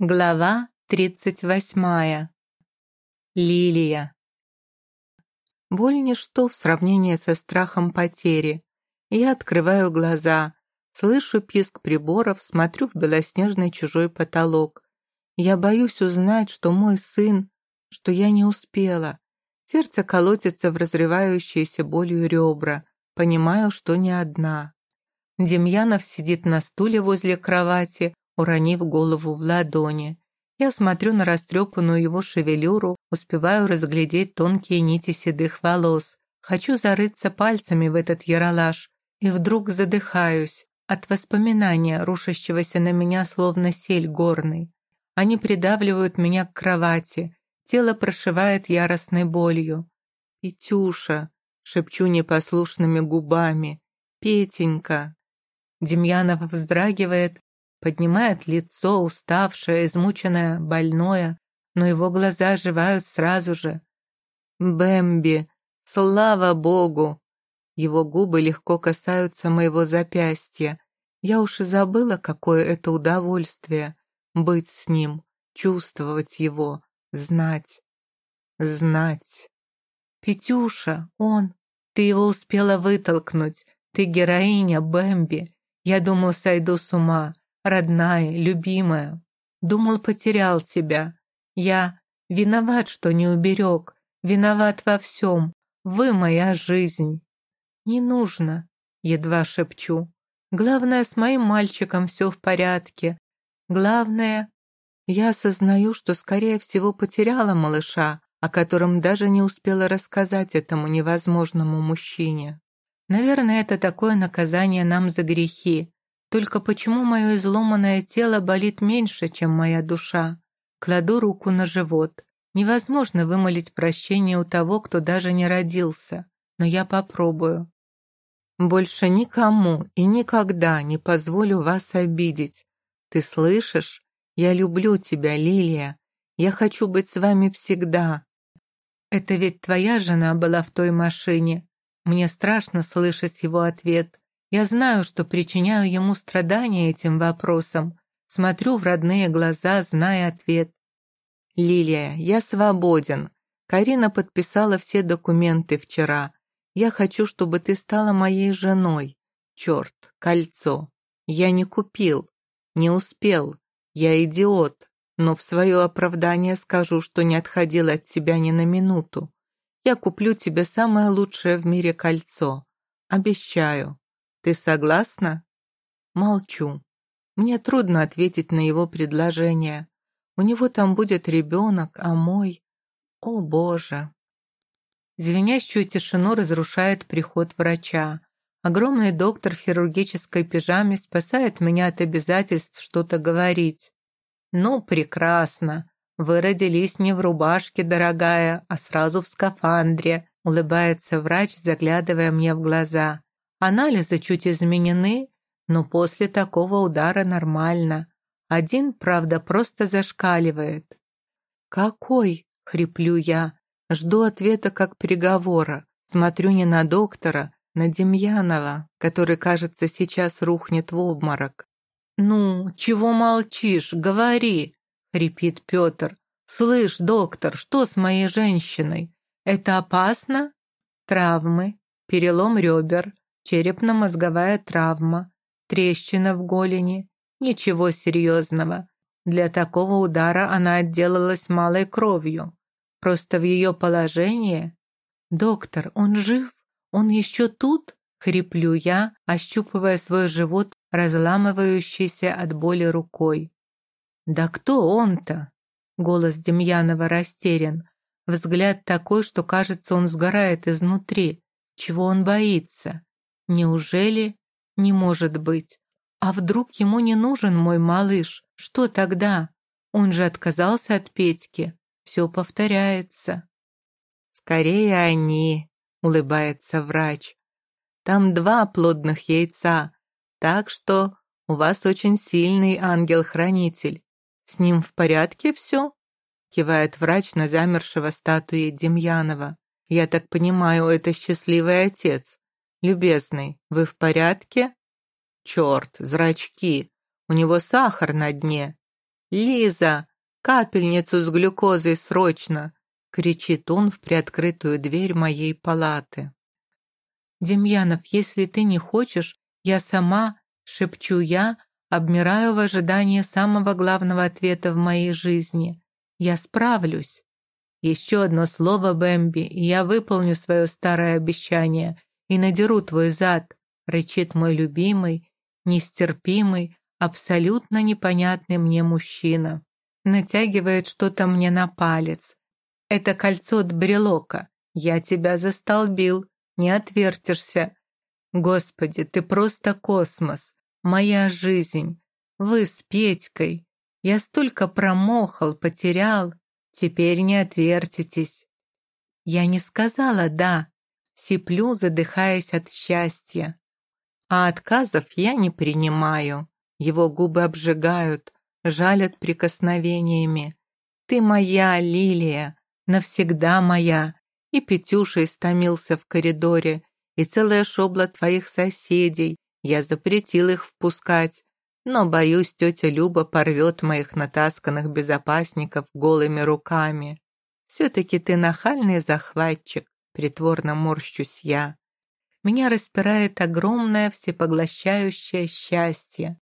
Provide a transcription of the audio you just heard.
Глава тридцать восьмая. Лилия. Боль ничто в сравнении со страхом потери. Я открываю глаза, слышу писк приборов, смотрю в белоснежный чужой потолок. Я боюсь узнать, что мой сын, что я не успела. Сердце колотится в разрывающиеся болью ребра. Понимаю, что не одна. Демьянов сидит на стуле возле кровати, уронив голову в ладони. Я смотрю на растрепанную его шевелюру, успеваю разглядеть тонкие нити седых волос. Хочу зарыться пальцами в этот яролаж, и вдруг задыхаюсь от воспоминания, рушащегося на меня словно сель горный. Они придавливают меня к кровати, тело прошивает яростной болью. «Петюша!» — шепчу непослушными губами. «Петенька!» Демьянов вздрагивает, поднимает лицо, уставшее, измученное, больное, но его глаза оживают сразу же. «Бэмби! Слава Богу!» Его губы легко касаются моего запястья. Я уж и забыла, какое это удовольствие — быть с ним, чувствовать его, знать, знать. «Петюша, он! Ты его успела вытолкнуть! Ты героиня, Бэмби! Я думал, сойду с ума родная, любимая. Думал, потерял тебя. Я виноват, что не уберег, виноват во всем. Вы моя жизнь. Не нужно, едва шепчу. Главное, с моим мальчиком все в порядке. Главное, я осознаю, что, скорее всего, потеряла малыша, о котором даже не успела рассказать этому невозможному мужчине. Наверное, это такое наказание нам за грехи, только почему мое изломанное тело болит меньше, чем моя душа? Кладу руку на живот. Невозможно вымолить прощение у того, кто даже не родился. Но я попробую. Больше никому и никогда не позволю вас обидеть. Ты слышишь? Я люблю тебя, Лилия. Я хочу быть с вами всегда. Это ведь твоя жена была в той машине. Мне страшно слышать его ответ. Я знаю, что причиняю ему страдания этим вопросом. Смотрю в родные глаза, зная ответ. «Лилия, я свободен. Карина подписала все документы вчера. Я хочу, чтобы ты стала моей женой. Черт, кольцо. Я не купил, не успел. Я идиот, но в свое оправдание скажу, что не отходил от тебя ни на минуту. Я куплю тебе самое лучшее в мире кольцо. Обещаю. Ты согласна?» Молчу. Мне трудно ответить на его предложение. У него там будет ребенок, а мой... О, Боже! Звенящую тишину разрушает приход врача. Огромный доктор в хирургической пижаме спасает меня от обязательств что-то говорить. «Ну, прекрасно. Вы родились не в рубашке, дорогая, а сразу в скафандре», улыбается врач, заглядывая мне в глаза. Анализы чуть изменены, но после такого удара нормально. Один, правда, просто зашкаливает. «Какой?» — хриплю я. Жду ответа как приговора. Смотрю не на доктора, на Демьянова, который, кажется, сейчас рухнет в обморок. «Ну, чего молчишь? Говори!» — хрипит Петр. «Слышь, доктор, что с моей женщиной? Это опасно?» «Травмы, перелом ребер, черепно-мозговая травма, трещина в голени, ничего серьезного. Для такого удара она отделалась малой кровью. Просто в ее положении... «Доктор, он жив? Он еще тут?» — хриплю я, ощупывая свой живот, разламывающийся от боли рукой. «Да кто он-то?» — голос Демьянова растерян. Взгляд такой, что кажется, он сгорает изнутри. Чего он боится? Неужели? Не может быть. А вдруг ему не нужен мой малыш? Что тогда? Он же отказался от Петьки. Все повторяется. Скорее они, улыбается врач. Там два плодных яйца, так что у вас очень сильный ангел-хранитель. С ним в порядке все? Кивает врач на замершего статуи Демьянова. Я так понимаю, это счастливый отец. «Любезный, вы в порядке?» «Черт, зрачки! У него сахар на дне!» «Лиза, капельницу с глюкозой срочно!» — кричит он в приоткрытую дверь моей палаты. «Демьянов, если ты не хочешь, я сама, — шепчу я, обмираю в ожидании самого главного ответа в моей жизни. Я справлюсь. Еще одно слово, Бэмби, и я выполню свое старое обещание и надеру твой зад, рычит мой любимый, нестерпимый, абсолютно непонятный мне мужчина. Натягивает что-то мне на палец. Это кольцо от брелока. Я тебя застолбил, не отвертишься. Господи, ты просто космос, моя жизнь. Вы с Петькой. Я столько промохал, потерял. Теперь не отвертитесь. Я не сказала «да», сиплю, задыхаясь от счастья. А отказов я не принимаю. Его губы обжигают, жалят прикосновениями. Ты моя, Лилия, навсегда моя. И Петюша истомился в коридоре, и целая шобла твоих соседей. Я запретил их впускать, но, боюсь, тетя Люба порвет моих натасканных безопасников голыми руками. Все-таки ты нахальный захватчик, притворно морщусь я. Меня распирает огромное всепоглощающее счастье.